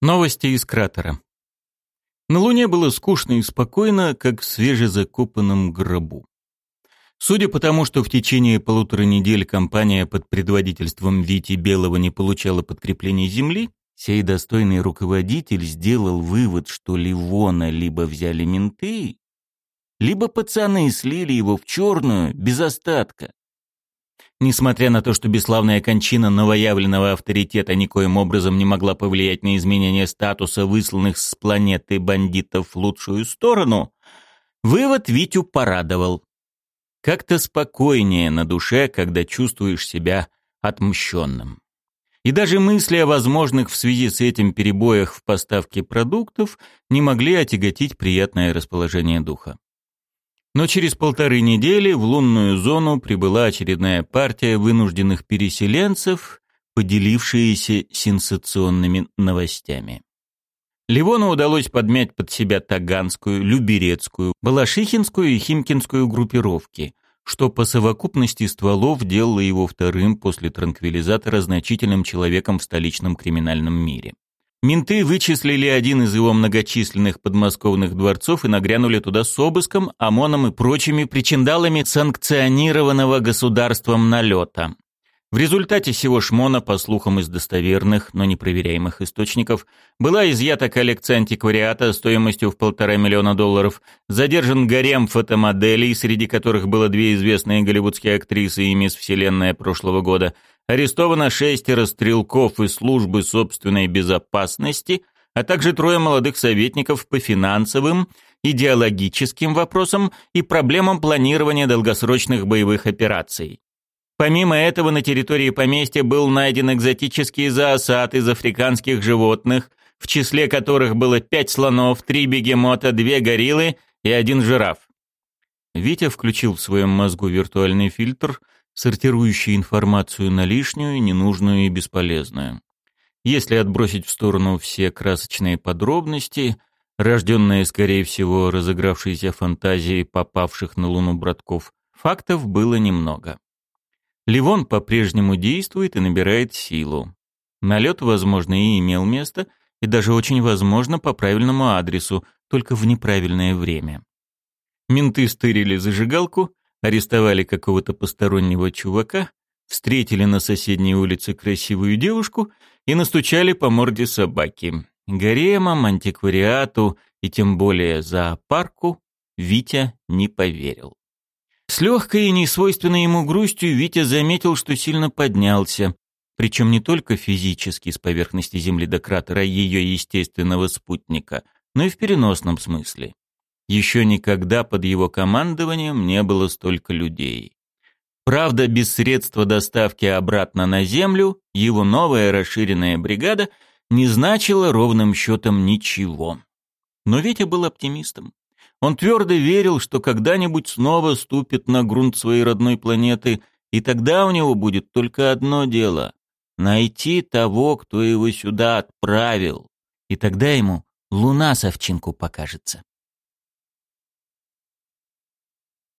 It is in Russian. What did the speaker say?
Новости из кратера. На Луне было скучно и спокойно, как в свежезакопанном гробу. Судя по тому, что в течение полутора недель компания под предводительством Вити Белого не получала подкрепления Земли, сей достойный руководитель сделал вывод, что Ливона либо взяли менты, либо пацаны слили его в черную без остатка. Несмотря на то, что бесславная кончина новоявленного авторитета никоим образом не могла повлиять на изменение статуса высланных с планеты бандитов в лучшую сторону, вывод Витю порадовал. Как-то спокойнее на душе, когда чувствуешь себя отмщенным. И даже мысли о возможных в связи с этим перебоях в поставке продуктов не могли отяготить приятное расположение духа. Но через полторы недели в лунную зону прибыла очередная партия вынужденных переселенцев, поделившиеся сенсационными новостями. Ливону удалось подмять под себя Таганскую, Люберецкую, Балашихинскую и Химкинскую группировки, что по совокупности стволов делало его вторым после транквилизатора значительным человеком в столичном криминальном мире. Менты вычислили один из его многочисленных подмосковных дворцов и нагрянули туда с обыском, ОМОНом и прочими причиндалами санкционированного государством налета. В результате всего шмона, по слухам из достоверных, но непроверяемых источников, была изъята коллекция антиквариата стоимостью в полтора миллиона долларов, задержан гарем фотомоделей, среди которых было две известные голливудские актрисы и мисс Вселенная прошлого года, арестовано шестеро стрелков из службы собственной безопасности, а также трое молодых советников по финансовым, идеологическим вопросам и проблемам планирования долгосрочных боевых операций. Помимо этого, на территории поместья был найден экзотический зоосад из африканских животных, в числе которых было пять слонов, три бегемота, две гориллы и один жираф. Витя включил в своем мозгу виртуальный фильтр, сортирующий информацию на лишнюю, ненужную и бесполезную. Если отбросить в сторону все красочные подробности, рожденные, скорее всего, разыгравшейся фантазией попавших на Луну братков, фактов было немного. Ливон по-прежнему действует и набирает силу. Налет, возможно, и имел место, и даже очень возможно по правильному адресу, только в неправильное время. Менты стырили зажигалку, арестовали какого-то постороннего чувака, встретили на соседней улице красивую девушку и настучали по морде собаки. Гаремам, антиквариату и тем более зоопарку Витя не поверил. С легкой и несвойственной ему грустью Витя заметил, что сильно поднялся, причем не только физически с поверхности Земли до кратера ее естественного спутника, но и в переносном смысле. Еще никогда под его командованием не было столько людей. Правда, без средства доставки обратно на Землю его новая расширенная бригада не значила ровным счетом ничего. Но Витя был оптимистом. Он твердо верил, что когда-нибудь снова ступит на грунт своей родной планеты, и тогда у него будет только одно дело — найти того, кто его сюда отправил. И тогда ему луна совчинку покажется.